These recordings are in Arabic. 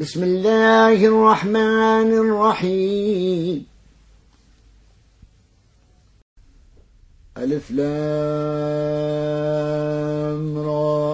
بسم الله الرحمن الرحيم. ألف لام را.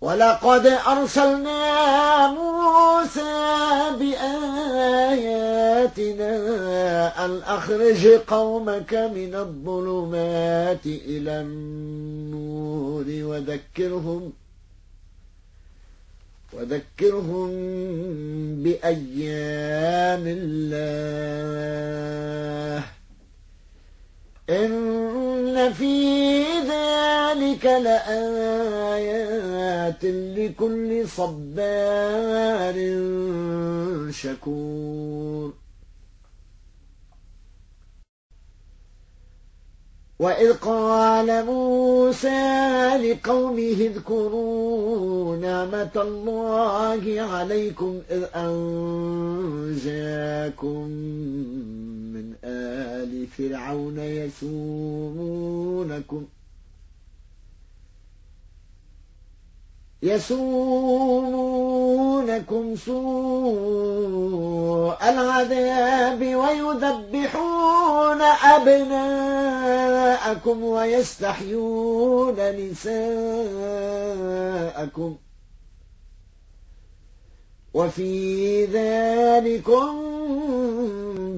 ولقد أرسلنا موسى بآياتنا أن أخرج قومك من الظلمات إلى النور وذكرهم وذكرهم بأيام الله إن في ذلك لآيات لكل صبار شكور. وإذ قال موسى لقومه اذكروا نعمة الله عليكم إذ أنجاكم من آل فرعون يسومونكم. يسومونكم سوء العذاب ويذبحون أبناءكم ويستحيون نساءكم. وفي ذلكم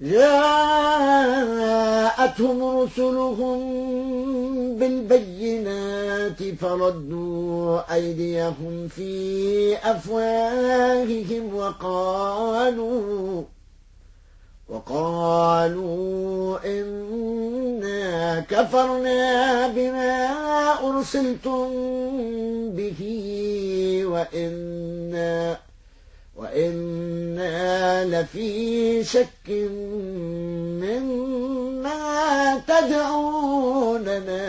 جاءتهم رسلهم بالبينات فردوا أيديهم في أفواههم وقالوا وقالوا إنا كفرنا بما أرسلتم به وإنا وإنا لفي شك مما تدعوننا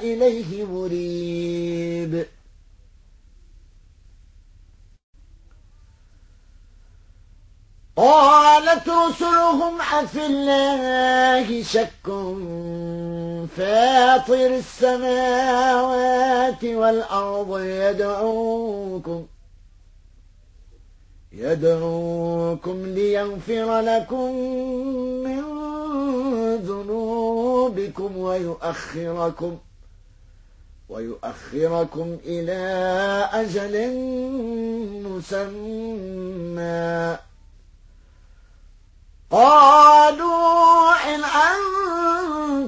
إليه مريب. قالت رسلهم أفي الله شك فاطر السماوات والأرض يدعوكم يدعوكم ليغفر لكم من ذنوبكم ويؤخركم ويؤخركم إلى أجل مسمى. قالوا إن أنتم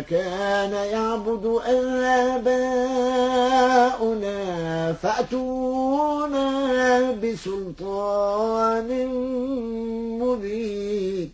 كان يعبد آباؤنا فأتونا بسلطان مبين.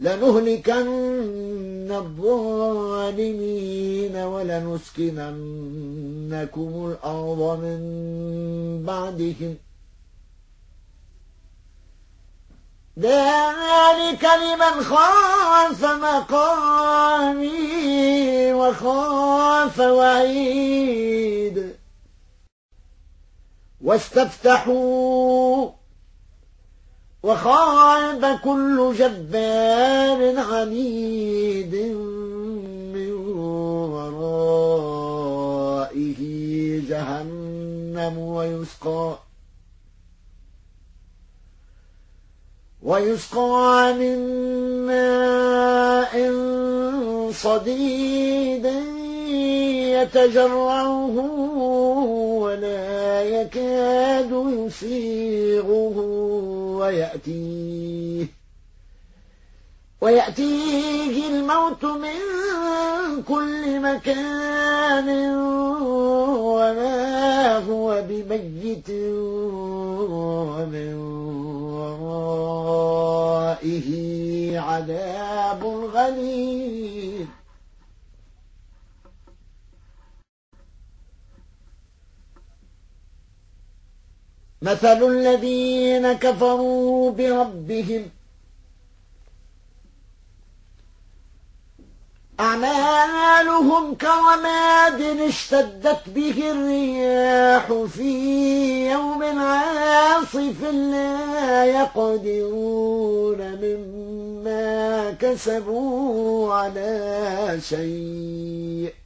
لنهلكن الظالمين ولنسكننكم الأرض من بعدهم. ذلك لمن خاف مقامي وخاف وعيد. واستفتحوا وخاب كل جبار عنيد من ورائه جهنم ويسقى ويسقى من ماء صديد يتجرعه ولا يكاد يسيغه ويأتيه. ويأتيه الموت من كل مكان وما هو بميت ومن ورائه عذاب غليظ. مثل الذين كفروا بربهم. أعمالهم كرماد اشتدت به الرياح في يوم عاصف لا يقدرون مما كسبوا على شيء.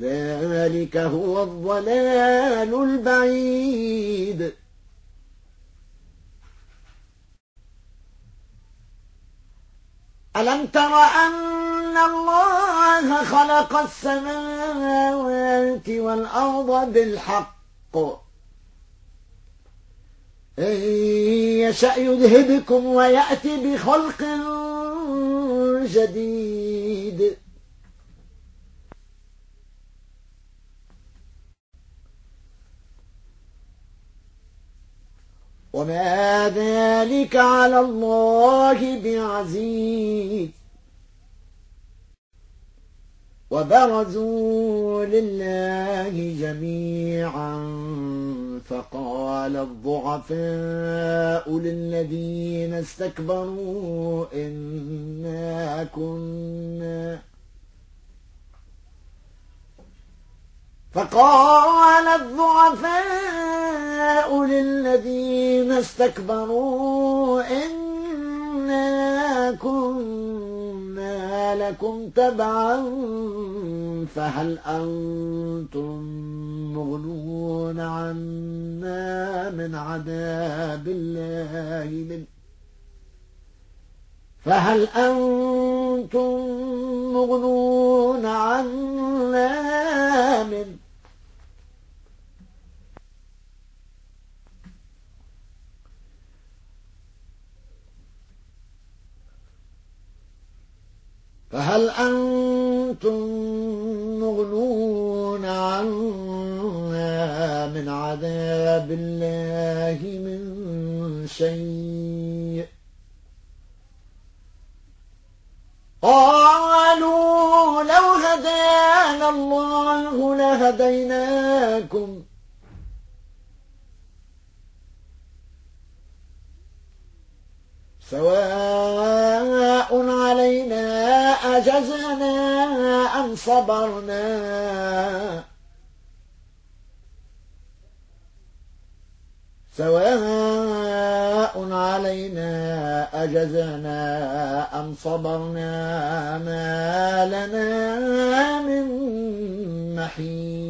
ذلك هو الضلال البعيد. ألم تر أن الله خلق السماوات والأرض بالحق؟ إن يشأ يذهبكم ويأتي بخلق جديد. وما ذلك على الله بعزيز وبرزوا لله جميعا فقال الضعفاء للذين استكبروا إنا كنا فقال الضعفاء للذين استكبروا إنا كنا لكم تبعا فهل أنتم مغنون عنا من عذاب الله من فهل أنتم مغنون عنا من فهل أنتم مغنون عنا من عذاب الله من شيء؟ قالوا لو هدانا الله لهديناكم. سواء علينا أجزنا أم صبرنا. سواء علينا أجزنا أم صبرنا ما لنا من محيص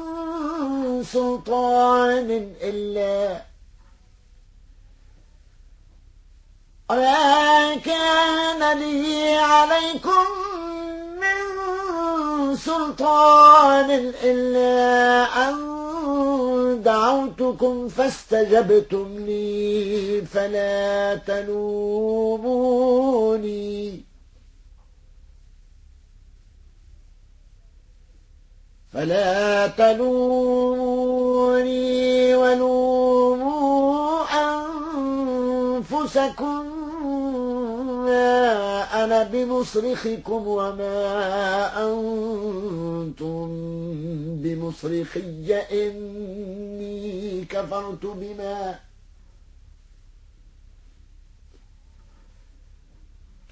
سلطان إلا وما كان لي عليكم من سلطان إلا أن دعوتكم فاستجبتم لي فلا تلوموني. فلا تلوموني ولوموا أنفسكم. ما أنا بمصرخكم وما أنتم بمصرخي. إني كفرت بما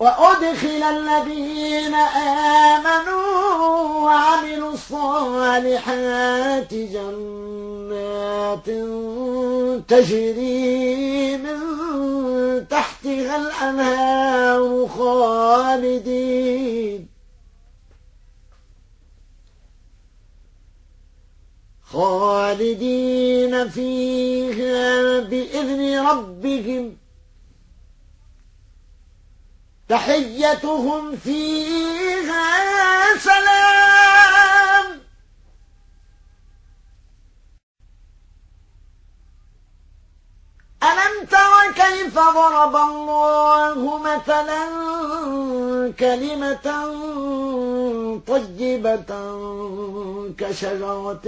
وأدخل الذين آمنوا وعملوا الصالحات جنات تجري من تحتها الأنهار خالدين. خالدين فيها بإذن ربهم. تحيتهم فيها سلام. ألم تر كيف ضرب الله مثلا كلمة طيبة كشجرة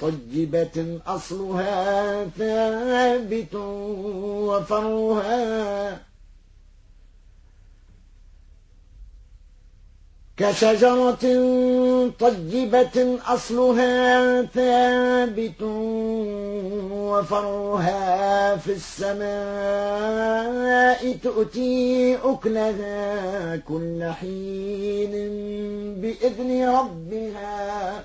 طيبة أصلها ثابت وفرها كشجرة طيبة أصلها ثابت وفرها في السماء تؤتي أكلها كل حين بإذن ربها.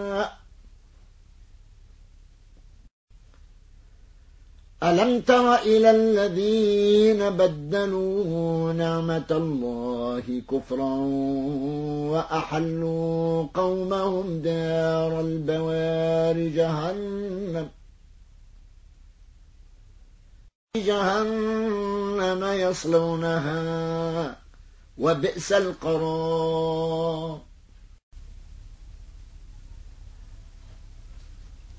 ألم تر إلى الذين بدلوا نعمة الله كفرا وأحلوا قومهم دار البوار جهنم؟ جهنم يصلونها وبئس القرار.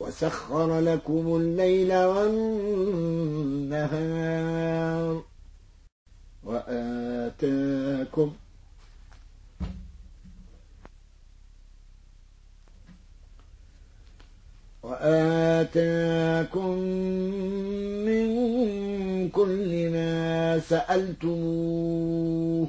وسخر لكم الليل والنهار وآتاكم وآتاكم من كل ما سألتموه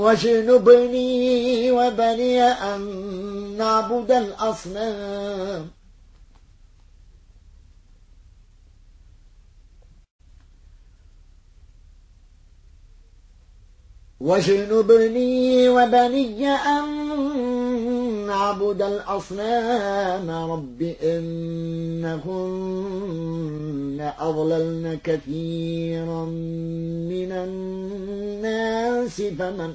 واجنبني وبني أن نعبد الأصنام. واجنبني وبني أن نعبد الأصنام. رب إنهن أضللن كثيرا من الناس فمن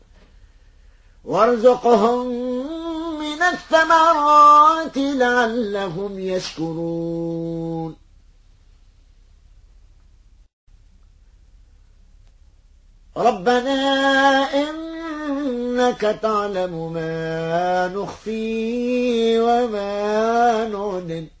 وارزقهم من الثمرات لعلهم يشكرون. ربنا إنك تعلم ما نخفي وما نعلن.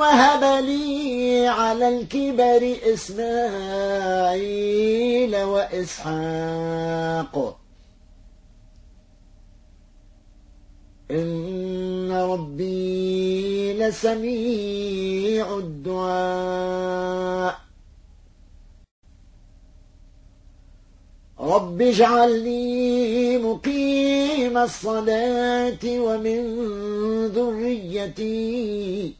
وهب لي على الكبر إسماعيل وإسحاق. إن ربي لسميع الدعاء. رب اجعلني مقيم الصلاة ومن ذريتي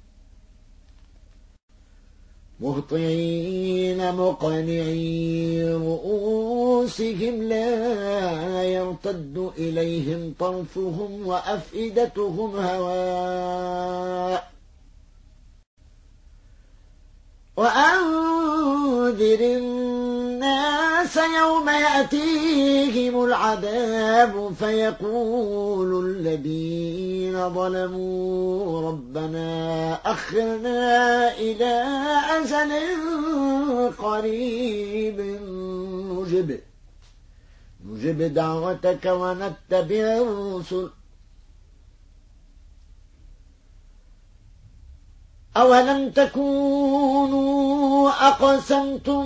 مهطعين مقنعي رؤوسهم لا يرتد إليهم طرفهم وأفئدتهم هواء. وأنذر الناس يوم يأتيهم العذاب فيقول الذين ظلموا ربنا أخرنا إلى أجل قريب نجب نجب دعوتك ونتبع الرسل. أولم تكونوا أقسمتم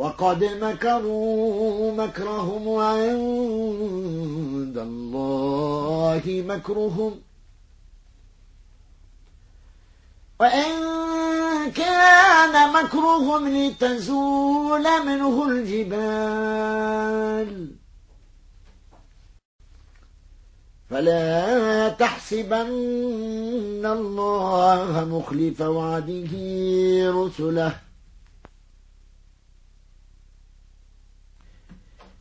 وقد مكروا مكرهم وعند الله مكرهم. وإن كان مكرهم لتزول منه الجبال فلا تحسبن الله مخلف وعده رسله.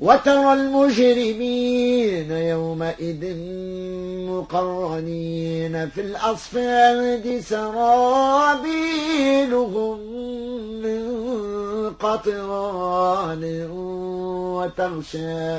وترى المجرمين يومئذ مقرنين في الأصفاد سرابيلهم من قطران وتغشى